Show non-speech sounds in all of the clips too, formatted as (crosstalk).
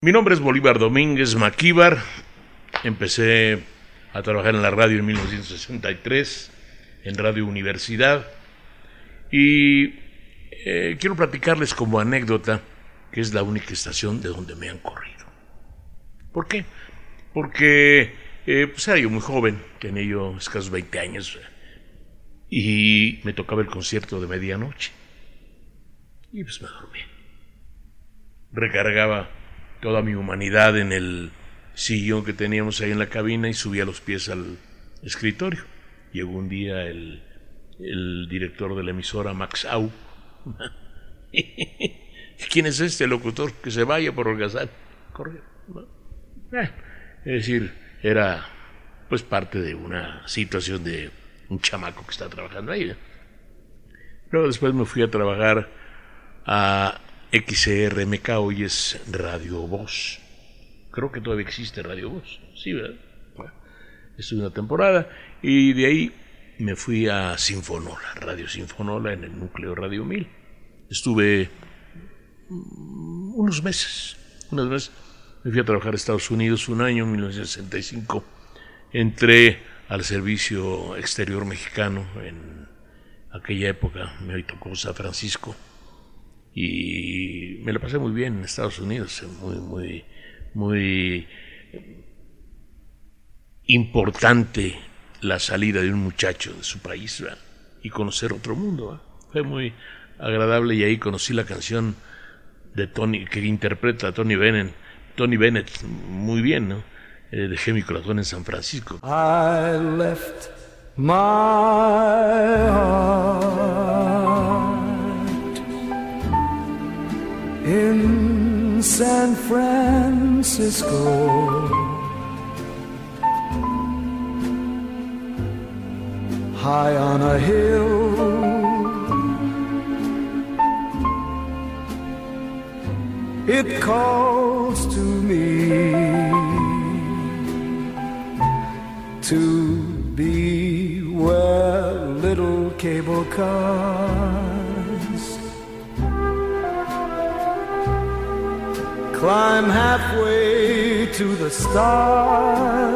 Mi nombre es Bolívar Domínguez Maquíbar. Empecé a trabajar en la radio en 1963, en Radio Universidad. Y eh, quiero platicarles como anécdota que es la única estación de donde me han corrido. ¿Por qué? Porque eh, pues era yo muy joven, tenía yo escasos 20 años, y me tocaba el concierto de medianoche. Y pues me dormí. Recargaba toda mi humanidad en el sillón que teníamos ahí en la cabina y subía los pies al escritorio. Llegó un día el, director de la emisora, Max Au. (laughs) ¿Quién es este locutor? Que se vaya por holgazán. Eh, es decir, era pues parte de una situación de un chamaco que está trabajando ahí. Luego después me fui a trabajar a XRMK hoy es Radio Voz. Creo que todavía existe Radio Voz. Sí, ¿verdad? Bueno, estuve una temporada y de ahí me fui a Sinfonola, Radio Sinfonola en el núcleo Radio 1000. Estuve mm, unos meses, unos meses. Me fui a trabajar a Estados Unidos un año, en 1965. Entré al servicio exterior mexicano en aquella época, me tocó San Francisco y me lo pasé muy bien en Estados Unidos, muy, muy, muy importante la salida de un muchacho de su país y conocer otro mundo. Fue muy agradable y ahí conocí la canción de Tony que interpreta Tony Bennett, Tony Bennett muy bien, ¿no? Eh, dejé mi corazón en San Francisco. Francisco. High on a hill, it calls to me to be where little cable cars climb halfway to the stars.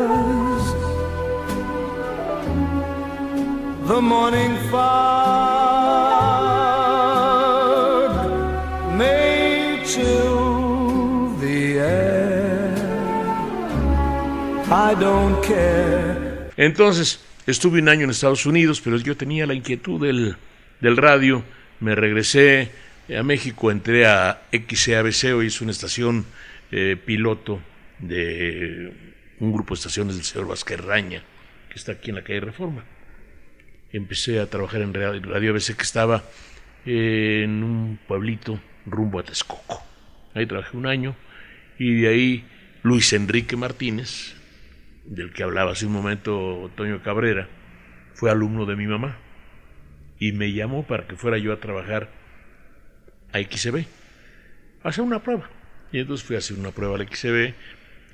The morning fog may chill the air. I don't care. Entonces, estuve un año en Estados Unidos, pero yo tenía la inquietud del, del radio. Me regresé a México entré a XCABC, hoy es una estación eh, piloto de un grupo de estaciones del señor Vázquez Raña, que está aquí en la calle Reforma. Empecé a trabajar en Radio ABC que estaba en un pueblito rumbo a Texcoco. Ahí trabajé un año y de ahí Luis Enrique Martínez, del que hablaba hace un momento Toño Cabrera, fue alumno de mi mamá y me llamó para que fuera yo a trabajar a XCB, a hacer una prueba. Y entonces fui a hacer una prueba al XCB,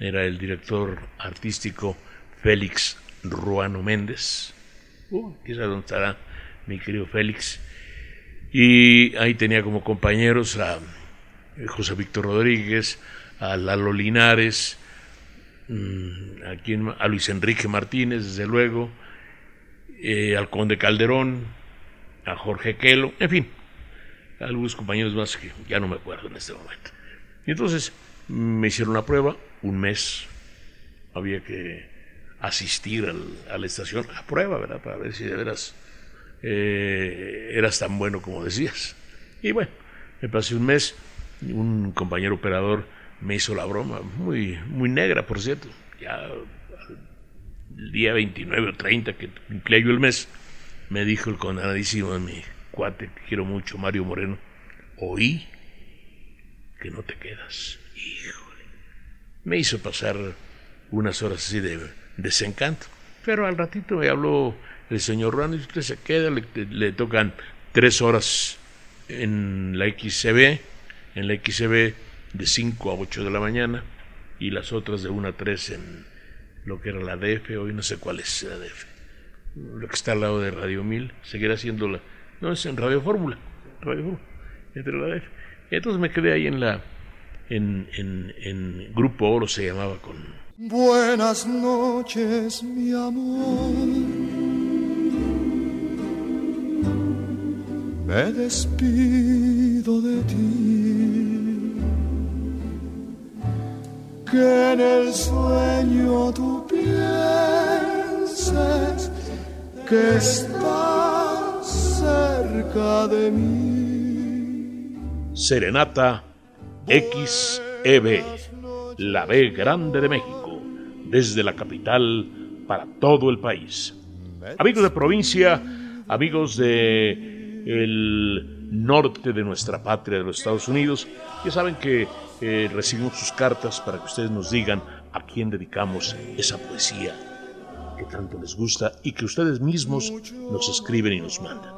era el director artístico Félix Ruano Méndez, uh, quizá dónde estará mi querido Félix, y ahí tenía como compañeros a José Víctor Rodríguez, a Lalo Linares, mm, a, a Luis Enrique Martínez, desde luego, eh, al Conde Calderón, a Jorge Quelo, en fin, algunos compañeros más que ya no me acuerdo en este momento. Y entonces me hicieron la prueba, un mes había que asistir a la estación a prueba, ¿verdad? Para ver si de veras eh, eras tan bueno como decías. Y bueno, me pasé un mes, un compañero operador me hizo la broma, muy, muy negra, por cierto. Ya el día 29 o 30 que cumplía yo el mes, me dijo el condenadísimo de mi cuate que quiero mucho, Mario Moreno, oí que no te quedas. Híjole. Me hizo pasar unas horas así de desencanto. Pero al ratito me habló el señor Ruano y usted se queda, le, tocan tres horas en la XCB, en la XCB de 5 a 8 de la mañana y las otras de 1 a 3 en lo que era la DF, hoy no sé cuál es la DF, lo que está al lado de Radio 1000, seguirá siendo la, no, es en Radio Fórmula. Radio Fórmula. Entre la Y entonces me quedé ahí en la, en, en, en Grupo Oro se llamaba con... Buenas noches, mi amor. Me despido de ti. Que en el sueño tú pienses que estás Serenata XEB, la B Grande de México, desde la capital para todo el país. Amigos de provincia, amigos de el norte de nuestra patria, de los Estados Unidos, ya saben que eh, recibimos sus cartas para que ustedes nos digan a quién dedicamos esa poesía que tanto les gusta y que ustedes mismos nos escriben y nos mandan.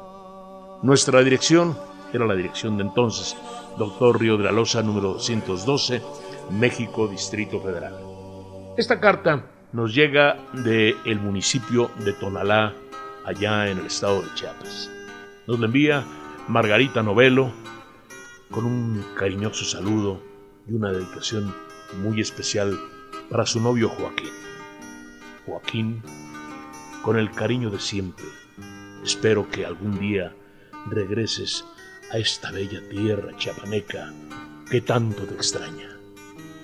Nuestra dirección era la dirección de entonces, Doctor Río de la Loza, número 212, México, Distrito Federal. Esta carta nos llega del el municipio de Tonalá, allá en el estado de Chiapas. Nos la envía Margarita Novelo con un cariñoso saludo y una dedicación muy especial para su novio Joaquín. Joaquín, con el cariño de siempre, espero que algún día regreses a esta bella tierra chiapaneca que tanto te extraña.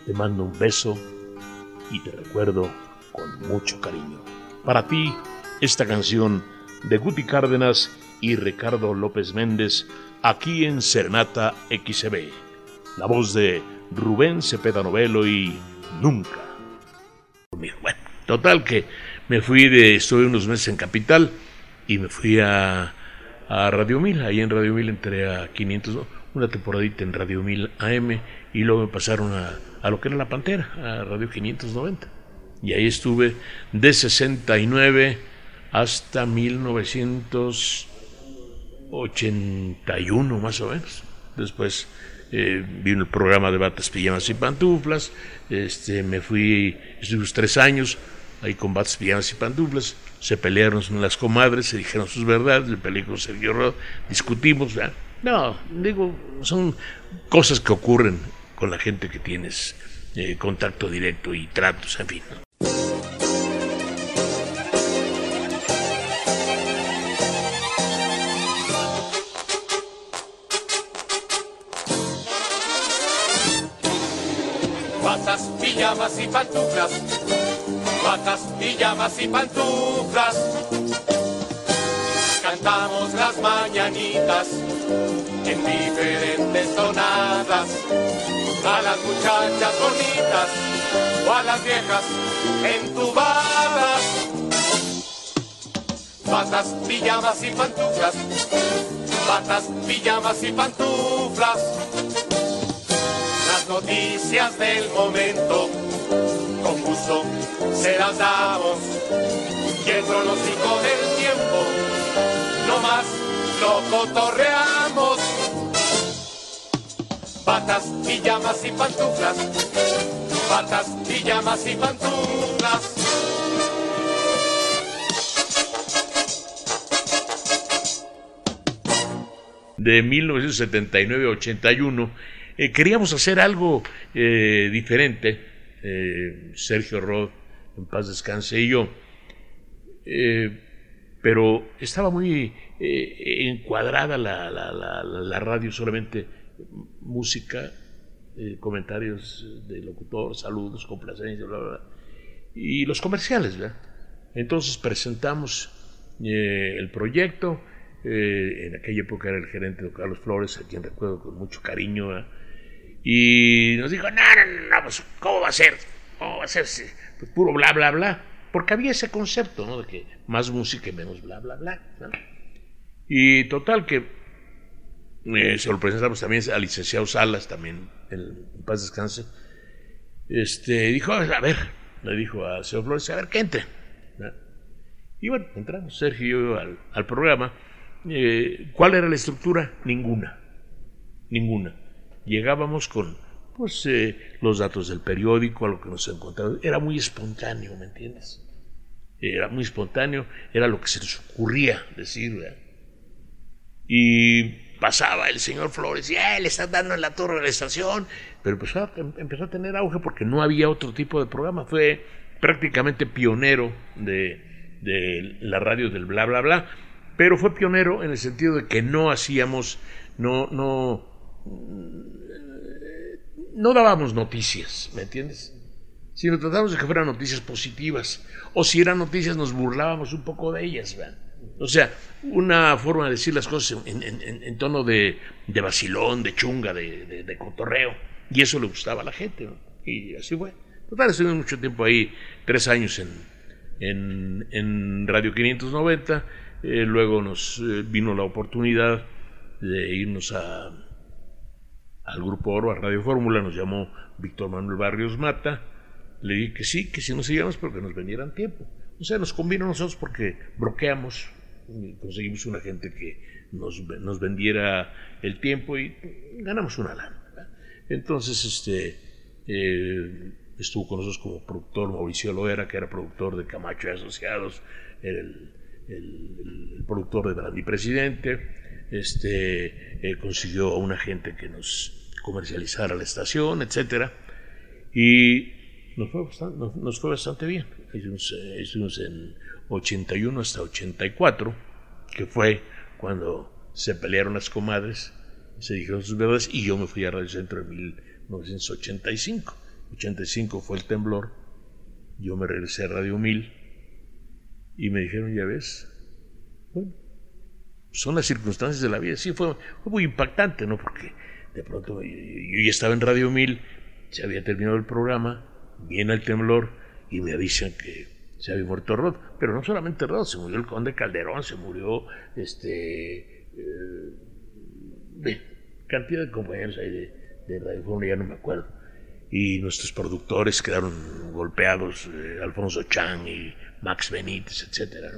Te mando un beso y te recuerdo con mucho cariño. Para ti, esta canción de Guti Cárdenas y Ricardo López Méndez, aquí en Serenata XB. La voz de Rubén Cepeda Novelo y Nunca. Total que me fui de, estuve unos meses en Capital y me fui a a Radio 1000. Ahí en Radio 1000 entré a 500, una temporadita en Radio 1000 AM y luego me pasaron a, a lo que era La Pantera, a Radio 590. Y ahí estuve de 69 hasta 1981 más o menos. Después eh, vino el programa de batas, pijamas y pantuflas. Este, me fui, estuve tres años ahí con batas, pijamas y pantuflas se pelearon las comadres, se dijeron sus verdades, el con Sergio Rod, discutimos. No, digo, son cosas que ocurren con la gente que tienes eh, contacto directo y tratos, en fin. Batas, pijamas y pantuflas batas, pijamas y pantuflas. Cantamos las mañanitas en diferentes tonadas. A las muchachas bonitas o a las viejas entubadas. Batas, pijamas y pantuflas. Batas, pijamas y pantuflas. Las noticias del momento confuso se las damos y el pronóstico del tiempo no más lo cotorreamos. Patas, pijamas y pantuflas, patas, pijamas y pantuflas. De 1979-81 eh, queríamos hacer algo eh, diferente eh, Sergio Rod, en paz descanse, y yo. Eh, pero estaba muy eh, encuadrada la, radio, solamente música, comentarios de locutor, saludos, complacencias, bla, bla, y los comerciales. Entonces presentamos el proyecto. en aquella época era el gerente de Carlos Flores, a quien recuerdo con mucho cariño. Y nos dijo, no, no, no, pues, ¿cómo va a ser? ¿Cómo va a ser? Pues puro bla, bla, bla. Porque había ese concepto, ¿no? De que más música y menos bla, bla, bla. Y total que eh, se lo presentamos también al licenciado Salas, también, en, paz descanse. Este, dijo, a ver, le dijo a señor Flores, a ver, que entre. Y bueno, entramos Sergio y yo al, al programa. Eh, ¿Cuál era la estructura? Ninguna. Ninguna llegábamos con pues eh, los datos del periódico, a lo que nos encontramos. Era muy espontáneo, ¿me entiendes? Era muy espontáneo, era lo que se nos ocurría decir. Y pasaba el señor Flores y eh, le están dando en la torre de la estación, pero empezó a, empezó a tener auge porque no había otro tipo de programa. Fue prácticamente pionero de, de la radio del bla, bla, bla, pero fue pionero en el sentido de que no hacíamos, no, no, no dábamos noticias, ¿me entiendes? Sino tratábamos de que fueran noticias positivas, o si eran noticias nos burlábamos un poco de ellas, ¿verdad? O sea, una forma de decir las cosas en, tono de, de, vacilón, de chunga, de, de, de, cotorreo. Y eso le gustaba a la gente, ¿no? Y así fue. Total, estuve mucho tiempo ahí, tres años en Radio 590. Eh, luego nos eh, vino la oportunidad de irnos a, al Grupo Oro, a Radio Fórmula. Nos llamó Víctor Manuel Barrios Mata. Le dije que sí, que sí nos íbamos, pero que nos vendieran tiempo. O sea, nos convino a nosotros porque bloqueamos, conseguimos una gente que nos, nos vendiera el tiempo y ganamos una lana. Entonces, este, eh, estuvo con nosotros como productor Mauricio Loera, que era productor de Camacho y Asociados, era el productor de Brandy Presidente, este, eh, consiguió a una gente que nos comercializara la estación, etcétera, y nos fue bastante, bien. Estuvimos, eh, en 81 hasta 84, que fue cuando se pelearon las comadres, se dijeron sus verdades, y yo me fui a Radio Centro en 1985. 85 fue el temblor, yo me regresé a Radio 1000 y me dijeron, ya ves, bueno, son las circunstancias de la vida. Sí, fue, fue muy impactante, ¿no? Porque de pronto yo, ya estaba en Radio 1000, se había terminado el programa, viene el temblor y me avisan que se había muerto Rod. Pero no solamente Rod, se murió el conde Calderón, se murió este... Eh, cantidad de compañeros ahí de, de Radio ya no me acuerdo y nuestros productores quedaron golpeados, eh, Alfonso Chan y Max Benítez, etcétera.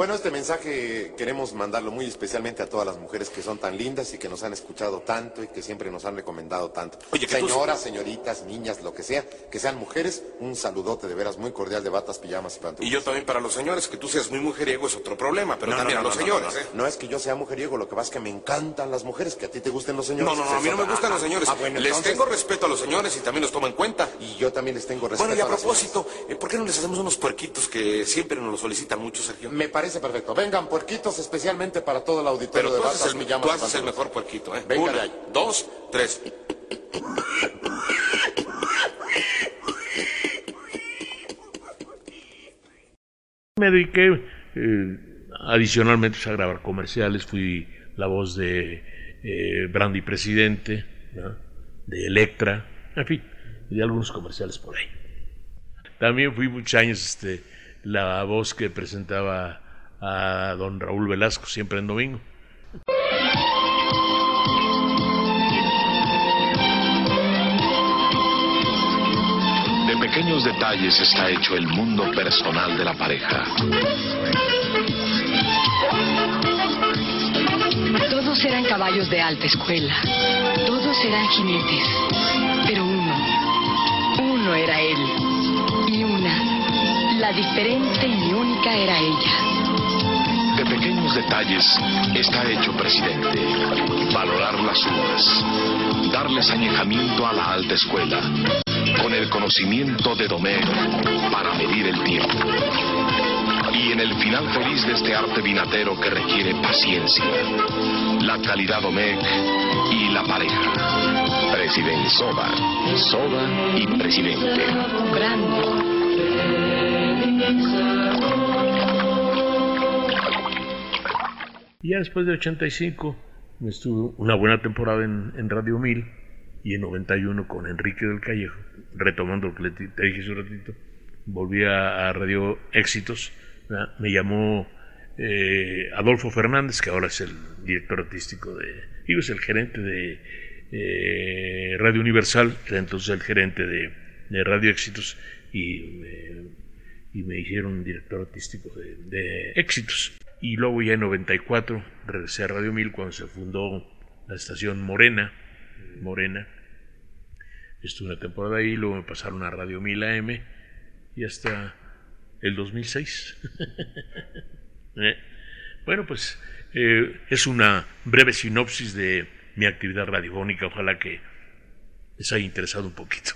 Bueno, este mensaje queremos mandarlo muy especialmente a todas las mujeres que son tan lindas y que nos han escuchado tanto y que siempre nos han recomendado tanto. Oye, Señoras, señoritas, niñas, lo que sea, que sean mujeres, un saludote de veras muy cordial de batas, pijamas y pantuflas. Y yo también para los señores, que tú seas muy mujeriego es otro problema, pero No, también no, no, a los señores, no, ¿eh? no es que yo sea mujeriego, lo que pasa es que me encantan las mujeres, que a ti te gusten los señores. No, no, no, a mí no me gustan los señores. ah, bueno, les entonces- tengo respeto a los señores y también los tomo en cuenta. Y yo también les tengo respeto Bueno, y a propósito, eh, ¿por qué no les hacemos unos puerquitos que siempre nos lo solicitan mucho, Sergio? Me parece perfecto. Vengan, puerquitos, especialmente para todo el auditorio Pero de tú haces, el, tú haces el mejor puerquito, ¿eh? Venga Una, de ahí. dos, tres. Me dediqué eh, adicionalmente pues, a grabar comerciales, fui la voz de eh, Brandy Presidente, ¿no? de Electra, en fin, y de algunos comerciales por ahí. También fui muchos años este, la voz que presentaba a don Raúl Velasco, siempre en domingo. De pequeños detalles está hecho el mundo personal de la pareja. Todos eran caballos de alta escuela. Todos eran jinetes. Pero uno, uno era él. Y una, la diferente y única era ella. Detalles está hecho presidente. Valorar las uvas. Darles añejamiento a la alta escuela. Con el conocimiento de Domecq para medir el tiempo. Y en el final feliz de este arte vinatero que requiere paciencia, la calidad Domecq y la pareja. Presidente Soda, Soda y Presidente. Y ya después de 85 me estuve una buena temporada en, Radio 1000 y en 91 con Enrique del Callejo, retomando lo que te dije hace un ratito, volví a, Radio Éxitos, me llamó eh, Adolfo Fernández, que ahora es el director artístico de, digo, es el gerente de eh, Radio Universal, era entonces el gerente de, Radio Éxitos y me, hicieron director artístico de Éxitos. Y luego ya en 94 regresé a Radio 1000 cuando se fundó la estación Morena, Morena. Estuve una temporada ahí, luego me pasaron a Radio 1000 AM y hasta el 2006. (laughs) Eh, Bueno, pues eh, es una breve sinopsis de mi actividad radiofónica. Ojalá que les haya interesado un poquito.